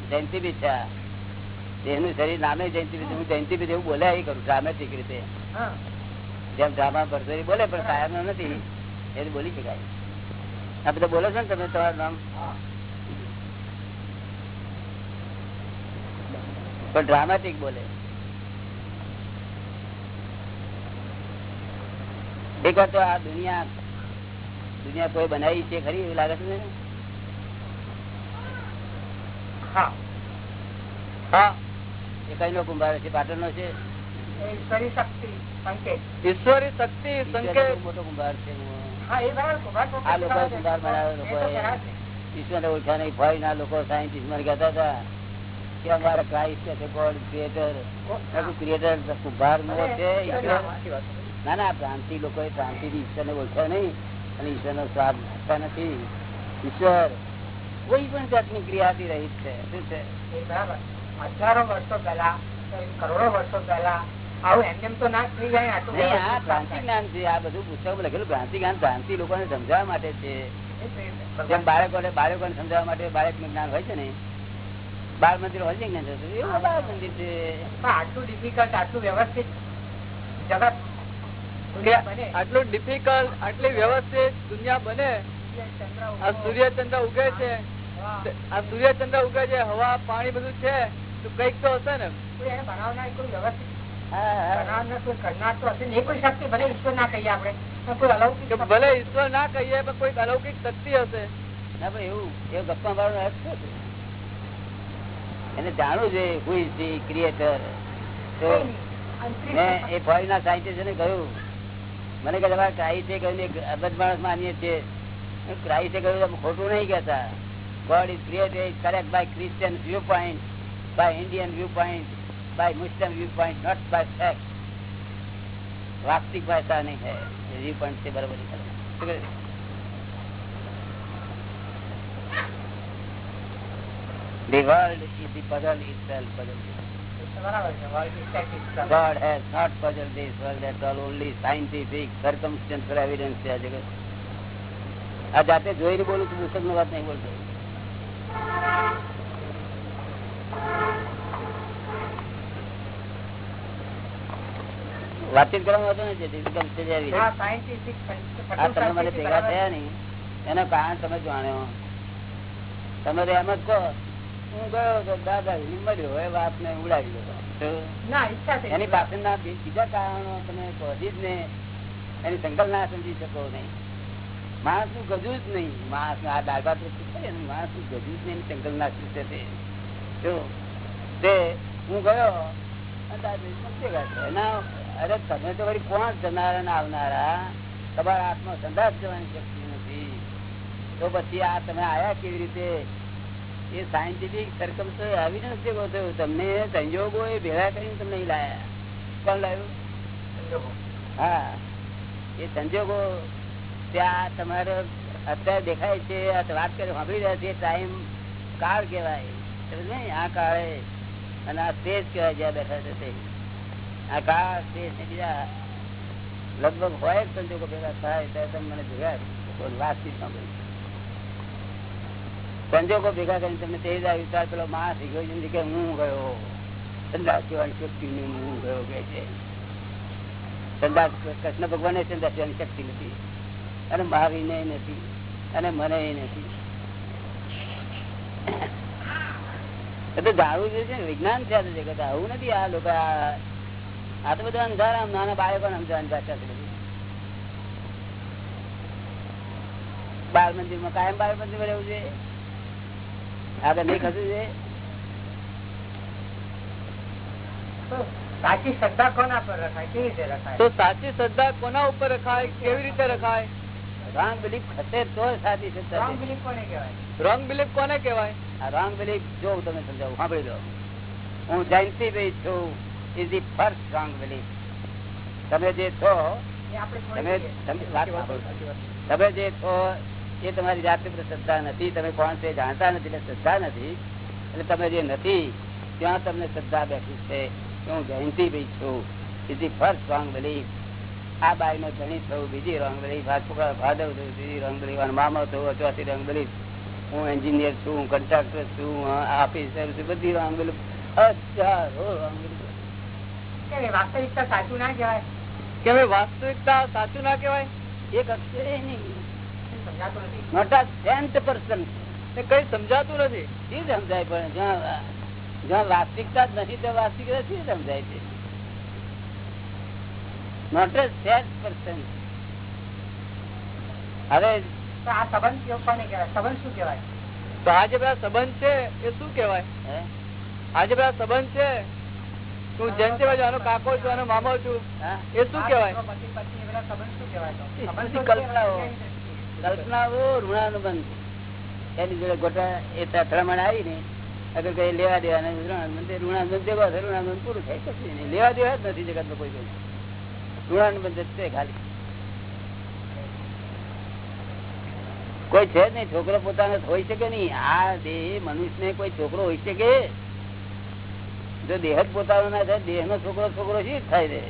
જયંતિ બી છે દેહનું શરીર નામે જયંતિ બી હું જયંતિભાઈ એવું બોલ્યા એ કરું ડ્રામેટિક રીતે. જેમ ડ્રામા પરસોરી બોલે પણ કાયમ નથી. એ બોલી શકાય. આ બધા બોલો છો ને તમે તમારું નામ? પણ ડ્રામેટિક બોલે. એક વાર તો આ દુનિયા દુનિયા કોઈ બનાવી છે ખરી એવું લાગે છે ને એ કઈ નો કુંભાર છે પાટણ નો છે? ઈશ્વરી શક્તિ સંકેત. મોટો કુંભાર છે. આ લોકો કુંભાર બનાવ્યો લોકો ઈશ્વર ઓળખ્યા નહીં ફોઈ ના લોકો સાયન્ટિસ્ટ મને કહેતા હતા કે અમારા ક્રાઇસ્ટ છે ગોડ ક્રિએટર ક્રિએટર કુંભાર નો છે. ના ના ભ્રાંતિ લોકો ભ્રાંતિ થી ઈશ્વર ને ઓળખ્યા નહીં અને ઈશ્વર નો સ્વાદ આપતા નથી. ઈશ્વર કોઈ પણ જાતની ક્રિયાથી રહિત છે. શું છે? હજારો વર્ષો પહેલા કરોડો વર્ષો પહેલા આવું એમ એમ તો ના થઈ જાય આટલું નહીં આ વ્યવસ્થિત ભ્રાંતિ જ્ઞાન છે. આ બધું પુસ્તકમાં લખેલું ભ્રાંતિ જ્ઞાન. ભ્રાંતિ લોકોને સમજાવવા માટે છે. જેમ બાળકોને બાળકોને સમજાવવા માટે બાળક જ્ઞાન હોય છે ને બાળ મંદિર હોય છે જ્ઞાન એવું બાળ મંદિર છે. આટલું ડિફિકલ્ટ આટલું વ્યવસ્થિત જગત બને આટલું ડિફિકલ્ટ આટલી વ્યવસ્થિત દુનિયા બને આ સૂર્યચંદ્ર ઉગે છે આ સૂર્યચંદ્ર ઉગે છે હવા પાણી બધું છે તો કંઈક તો હશે ને કોઈ બનાવનાર કોઈ વ્યવસ્થિત ભલે ઈશ્વર ના કહીએ પણ અલૌકિક કે ભલે ઈશ્વર ના કહીએ પણ કોઈક અલૌકિક શક્તિ હશે. ના પણ એવું એવું ગપ્પા મારો અર્થ શું એને જાણવું જોઈએ creator. તો મેં એ ફોરેન ના સાયન્ટિસ્ટ ને કહ્યું મને કે તમારે ક્રાઇસ્ટે કહ્યું અબધ માણસ માનીએ છીએ ક્રાઇસ્ટે કહ્યું ખોટું નહીં કહેતા God is created correct by Christian viewpoint by Indian viewpoint by Muslim viewpoint not by fact વાસ્તવિક ભાષા નહીં હૈ વ્યૂ પોઈન્ટ છે બરાબર The world is the puzzle itself, puzzle. God has not puzzled this world at all. Only scientific, circumstantial evidence છે આ જગત. આ જાતે જોઈને બોલું છું પુસ્તક વાત નહીં બોલતો વાતચીત કરવાનું હતું ને આ તમે મને ભેગા થયા નહીં એનો કારણ તમે જાણ્યો તમે એમ જ કહો હું ગયો તો દાદા મળ્યો હવે વાત ને ઉડાવી દો ના ઈચ્છા થઈ એની પાછળના બીજા કારણો તમે શોધી ને એની સંકલ્પ ના સમજી શકો નહીં. માણસનું ગજું જ નહીં. માણસ આ દાદા તો માણસનું ગજું જ નહીં સંકલ્પ ના શીખે તે જો તે હું ગયો છે. અરે તમે તો વળી કોણ જનારા ને આવનારા? તમારા હાથમાં સંદાસ જવાની શક્તિ નથી. તો પછી આ તમે આયા કેવી રીતે? એ સાયન્ટિફિક સરકમ તો આવી નથી શકો થયો. તમને સંજોગો એ ભેગા કરીને તમને લાયા. કોણ લાવ્યું હા. એ સંજોગો ત્યાં તમારે અત્યારે દેખાય છે વાત કરી સાંભળી રહ્યા છે ટાઈમ કાળ કહેવાય. નહીં? આ કાળે અને આ સ્ટેજ કહેવાય જ્યાં બેઠા છે તે. આ કાળ સ્ટેજ ને બીજા લગભગ હોય જ સંજોગો ભેગા થાય ત્યારે તમે મને ભેગા વાતચીત સાંભળી સંજોગો ભેગા કરીને તમને તે જ વિચાર પેલો માણસ શીખ્યો કે હું ગયો? સંદાસ શક્તિ નહીં ગયો કે કૃષ્ણ ભગવાન સંદાસ શક્તિ નથી. અને મારી નથી અને મને નથી. એ તો જાણવું જોઈએ ને, વિજ્ઞાન છે જગત. આવું નથી આ લોકો આ તો બધા અંધાર આમ નાના બાળકો અંધાર ભાષા છે બાળ મંદિરમાં કાયમ બાળ મંદિરમાં રહેવું જોઈએ. આગળ નહીં ખસવું જોઈએ સાચી શ્રદ્ધા કોના પર રખાય કેવી રીતે રખાય તો સાચી શ્રદ્ધા કોના ઉપર રખાય કેવી રીતે રખાય રોંગ બિલીફ ખસે તો સાચી શ્રદ્ધા Wrong છે. belief કોને કહેવાય રોંગ બિલીફ કોને કહેવાય આ રોંગ બિલીફ જો હું તમને સમજાવું સાંભળી લો હું જયંતિ ભાઈ છું is the first wrong belief તમે જે છો એ આપણે તમે છોડી દઈએ. તમે વાત સાંભળો. તમે જે છો એ તમારી જાત શ્રદ્ધા નથી તમે કોણ છે જાણતા નથી એટલે શ્રદ્ધા નથી. એટલે તમે જે નથી ત્યાં તમને શ્રદ્ધા બેઠી છે. હું જયંતિ ભાઈ છું. ઇઝ ફર્સ્ટ રોંગ બિલીફ આ બાઈ નો ધણી થયું બીજી રોંગ બિલીફ આ છોકરા થયું ત્રીજી રોંગ બિલીફ અને મામા થયું ચોથી રોંગ બિલીફ હું એન્જિનિયર છું હું કન્ટ્રાક્ટર છું હું ઓફિસર છું બધી રોંગ બિલીફ હજારો રોંગ બિલીફ વાસ્તવિકતા સાચું ના કહેવાય? કે વાસ્તવિકતા સાચું ના કહેવાય? એક અક્ષરે નહીં. નોટ અ ટેન્થ પર્સન એ કઈ સમજાતું નથી. શી સમજાય પણ? જ્યાં જ્યાં વાસ્તવિકતા જ નથી ત્યાં વાસ્તવિકતા શી સમજાય છે? નોટ અ સેટ પર્સન હવે આ સંબંધ કોને કહેવાય? સંબંધ શું કહેવાય? તો આ બધા સંબંધ છે એ શું કેવાય હે? આ બધા સંબંધ છે તું જેમ બાજુ આનો કાકો છું આનો મામો છું? એ શું કેવાય કલ્પનાઓ. કલ્પનાઓ, ઋણાનુબંધ. એની જોડે ગોટા, એ અથડામણ આવી ને અગર કઈ લેવા દેવા ઋણાનુબંધ ઋણાનુબંધ દેવા ઋણાનુબંધ પૂરું થાય કશું નહીં. લેવા દેવા જ નથી જગતમાં કોઈ કોઈ. ઋણાનુબંધ જ છે ખાલી. કોઈ છે જ નહીં, છોકરો પોતાનો હોય શકે નહીં. આ દેહ મનુષ્ય ને કોઈ છોકરો હોઈ શકે? જો દેહ જ પોતાનો ના થાય દેહ નો છોકરો છોકરો શી થાય છે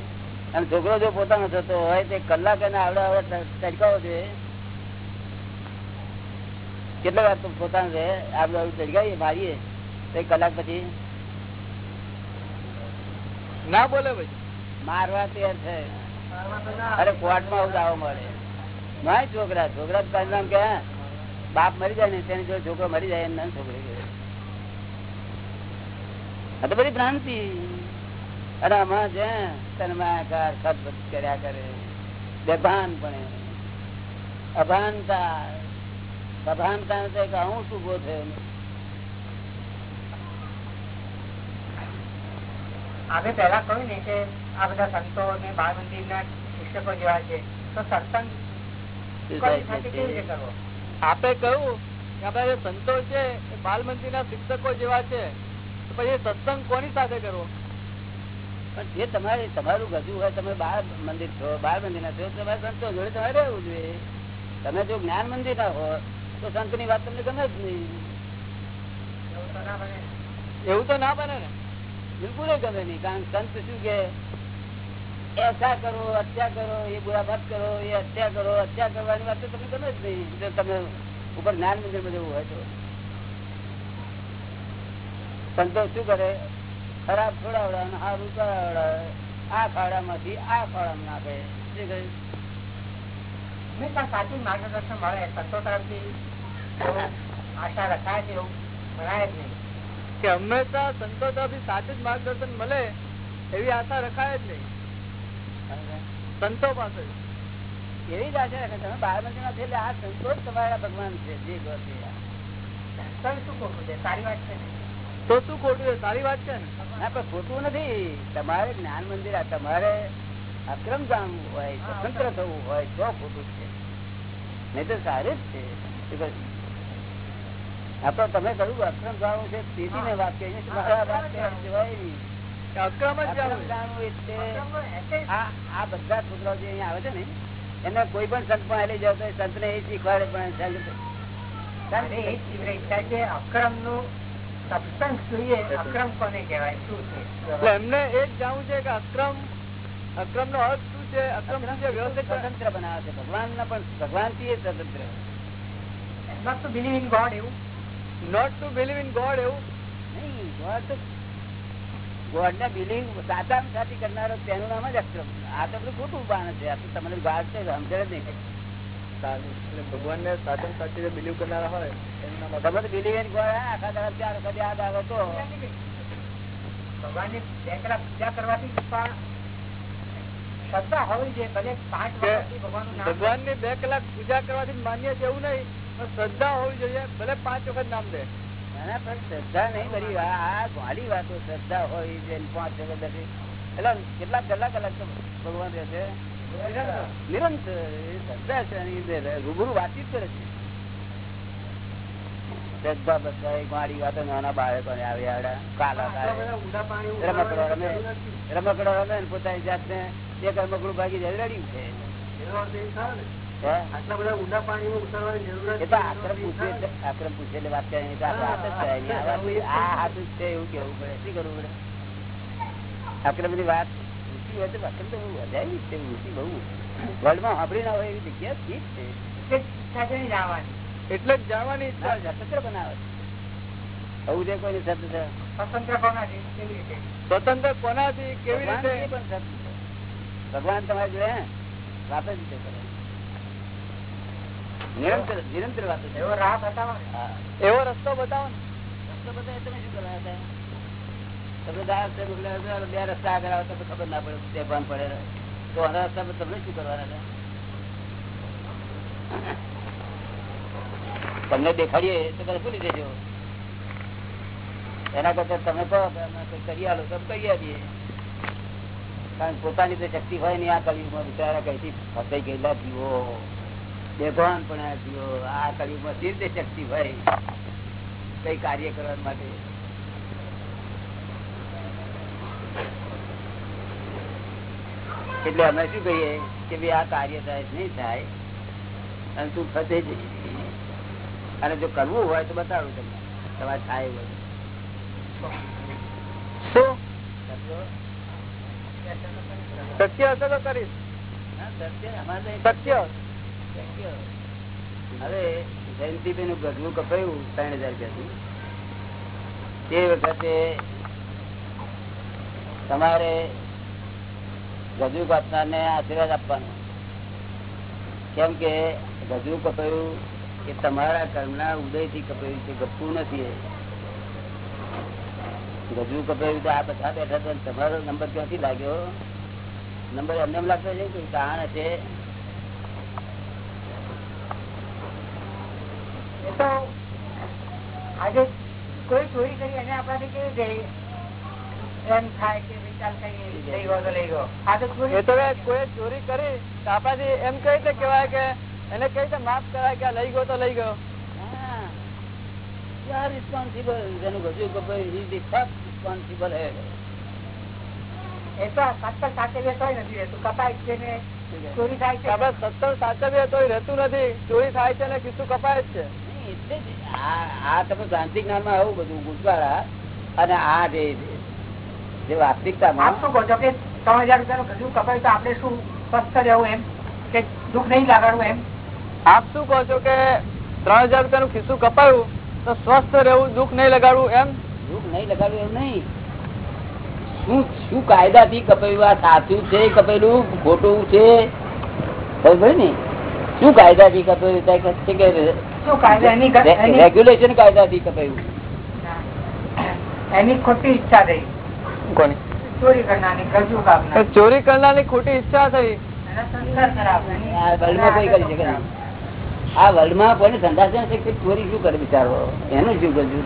અને છોકરો જો પોતાનો થતો હોય, તે કલાક એને આવડે આવડે તડકાવો જોઈએ કેટલા વાર તો પોતાનો રહે આવડે આવડું તડકાવીએ મારીએ તો એક કલાક પછી ના બોલે ભાઈ. મારવા તૈયાર છે અરે કોર્ટમાં આવું આવો મળે. નાય છોકરા છોકરા નામ કે બાપ મરી જાય ને તેની જો છોકરો મરી જાય એમ છોકરી આ તો બધી ભ્રાંતિ. અરે આમાં છે તન્માયાકાર સદબદ કર્યા કરે. બેભાન પણ અભાનતા અભાનતા તો કે હું શું ઊભો થયો આપણે પેલા કહ્યું ને કે આ બધા સંતો ને બાળ મંદિર ના શિક્ષકો જેવા છે તો સત્સંગ આપે કહ્યું કે આપડા જે સંતો છે એ બાલ મંદિર ના શિક્ષકો જેવા છે તો પછી સત્સંગ કોની સાથે કરવો? પણ જે તમારે તમારું ગજુ હોય તમે બાર મંદિર છો બાર મંદિર ના છો તમારે સંતો જોડે તમારે રહેવું જોઈએ. તમે જો જ્ઞાન મંદિર ના હો તો સંતની વાત તમને ગમે જ નહીં. એવું તો ના બને ના. બિલકુલ ગમે નહીં. કારણ સંત શું કે એસા કરો, હત્યા કરો, એ બુરા કરો, એ હત્યા કરો, હત્યા કરવાની વાત તો તમને ગમે જ નહીં. તમે ઉપર જ્ઞાન મંદિરમાં જવું હોય તો. સંતો શું કરે? ખરાબ છોડાવડા સારું કરાવડાવે આ ખાડામાંથી આ ખાડામાં નાખે. શું કહ્યું સાચું માર્ગદર્શન મળે સંતો તરફથી. આશા રખાય છે એવું ભણાય જ નહીં. કે હંમેશા સંતો તરફથી સાચું જ માર્ગદર્શન મળે એવી આશા રખાય જ નહીં. સંતો પાસે. એવી જ આશા રાખે તમે બાર મંદિરમાં આ સંતોષ તમારા ભગવાન છે. જે તે. શું ખોટું છે? સારી વાત છે ને? તો શું ખોટું છે? સારી વાત છે ને? પણ ખોટું નથી. તમારે જ્ઞાન મંદિર આ તમારે અક્રમ જાણવું હોય સ્વતંત્ર થવું હોય તો ખોટું છે. નહીં તો સારું જ છે. શું કહ્યું? આ તો તમે કહ્યું અક્રમ જાણવું છે તેથી ને વાત કહીએ નહીં. અક્રમ જ અક્રમ જાણવું. જાણવું એટલે આ બધા છોકરાઓ જે અહીંયા આવે છે ને એમને કોઈ પણ સંત પણ લઈ જાવ તો એ સંતને એ શીખવાડે પણ સંત એ જ છે અક્રમનું સત્સંગ જોઈએ અક્રમ કોને કહેવાય? શું છે? એમને એ જ જાણવું છે કે અક્રમ અક્રમ નો અર્થ શું છે? અક્રમ સ્વતંત્ર બનાવે છે. ભગવાન ના પણ ભગવાનથી સ્વતંત્ર. Not to believe in God એવું? Not to believe in God એવું? નહીં ગોડ તો ગોડ ને બિલીવ સાચા સાચી કરનારો તેનું નામ જ અક્રમ આ તો બધું ખોટું બાણ છે આ તો તમને વાત છે સમજણ જ નહીં. ભગવાન ને સાચા સાચી બિલીવ કરનારા હોય તમે બિલીવ ઇન ગોડ આખા દાડા ચાર વખત યાદ આવે તો. ભગવાનની બે કલાક પૂજા કરવાથી પણ શ્રદ્ધા હોવી જોઈએ. ભલે પાંચ ભગવાનની બે કલાક પૂજા કરવાથી માન્ય છે એવું નહીં. શ્રદ્ધા હોવી જોઈએ ભલે પાંચ વખત નામ દે. એના પર શ્રદ્ધા નહીં કરી આ વાલી વાતો શ્રદ્ધા હોય છે પાંચ વખત નથી એટલે કેટલા કલાક કલાક તો ભગવાન નિરંતર. શ્રદ્ધા છે રૂબરૂ વાતચીત કરે છે. શ્રદ્ધા બધા એ વાતો નાના બાળકોને આવે આવડા કાલા પાણી રમકડો રમે. રમકડો રમે ને પોતાની જાતને એક રમકડું ભાગી જાય રડ્યું છે? આટલા બધા ઊંડા પાણી ઉતરવાની જરૂર એ તો પૂછે એટલે- પૂછે એટલે વાત કરે નહીં તો આપણે હાથ જ થાય નહીં. આ હાથ જ છે એવું કેવું પડે. શું કરવું પડે? આક્રમની વાત ઊંચી હોય તો આક્રમ તો બહુ વધારે છે ઊંચી બહુ. વર્લ્ડમાં સાંભળી ના હોય એવી જગ્યા ઠીક છે. જવાની એટલે જ જાણવાની ઈચ્છા સ્વતંત્ર બનાવે આવું છે કોઈ સ્વતંત્ર સ્વતંત્ર કોના છે કેવી રીતે? સ્વતંત્ર કોનાથી? કેવી ભગવાન રીતે? ભગવાન તમારે જોડે હે? વાત જ રીતે કરે. નિરંતર નિરંતર વાતો એવો રાહ બતાવો એવો રસ્તો બતાવો રસ્તો બતાવે તમે શું કરવા હતા? તમે દાળ છે બે રસ્તા આગળ આવતા તો ખબર ના પડે બે ભાન પડે. તો આના રસ્તા તમને શું કરવાના હતા? તમને દેખાડીએ તો કદાચ ભૂલી દેજો એના કરતા તમે કહો કરી આલો તો કરી આપીએ. કારણ પોતાની તો શક્તિ હોય ને આ કલયુગમાં બિચારા કઈથી ફસાઈ ગયેલા જીવો. બેભાન પણ આ કલયુગમાં જે રીતે શક્તિ હોય? કઈ કાર્ય કરવા માટે? એટલે અમે શું કહીએ કે ભાઈ આ કાર્ય થાય નહીં થાય અને તું ફતે જ અને જો કરવું હોય તો બતાવું તમને. તમારે થાય હોય. સત્ય હશે તો કરીશ. સત્ય અમારે સત્ય. હવે જયંતિભાઈ નું ગઢવું કપાયું ત્રણ હજાર તે વખતે તમારે ગજુ કાપનાર ને આશીર્વાદ આપવાનો. કેમ કે ગજુ કપાયું એ તમારા કર્મના ઉદયથી કપાયું છે ગપવું નથી ગજુ કપાયું તો આ બધા બેઠા તમારો નંબર ક્યાંથી લાગ્યો? નંબર એમને એમ લાગતો છે કે કારણ હશે? તો આજે કોઈ ચોરી કરી એને આપણાથી કેવી એમ થાય કે કઈ ગયો લઈ ગયો? આ તો એ તો કે કોઈ ચોરી કરી આપણાથી એમ કઈ રીતે કેવાય કે એને કઈ રીતે માફ કરાય કે લઈ ગયો તો લઈ ગયો. રિસ્પોન્સિબલ એનું ગજુ responsible head. એ તો સત્તર સાથે તોય નથી રહેતું. કપાય છે ને. ચોરી થાય છે. આપડે સત્તર સાચવીએ તોય રહેતું નથી. ચોરી થાય છે ને કિસ્સું કપાય જ છે. આ આ તમે ક્રાંતિ જ્ઞાનમાં આવું બધું ગુજવાળા અને આ જે વાસ્તવિકતામાં શું કહો છો કે ત્રણ હજાર રૂપિયા નું કપાય તો આપણે શું સ્વસ્થ રહેવું એમ? કે દુઃખ નહીં લાગાડવું એમ? આપ શું કહો છો કે ત્રણ હજાર રૂપિયા નું ખિસ્સું કપાયું તો સ્વસ્થ રહેવું દુઃખ નહીં લગાડવું એમ? દુઃખ નહીં લગાડવું એવું નહીં. શું શું કાયદાથી કપાયું? આ સાચું છે કપેલું ખોટું છે? ખબર ને? શું કાયદાથી કપાયું? કે શું કાયદા? એની એની રેગ્યુલેશન કાયદાથી કપાયું. એની ખોટી ઈચ્છા થઈ. કોની? ચોરી કરનારની ચોરી કરનારની ખોટી ઈચ્છા થઈ. આ વર્લ્ડમાં કોઈ સંદાસ કે ચોરી શું કરે બિચારો? એનું શું કર્યું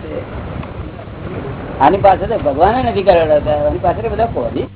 આની પાસે તો ભગવાને નથી કરેલા આની પાસે બધા કોની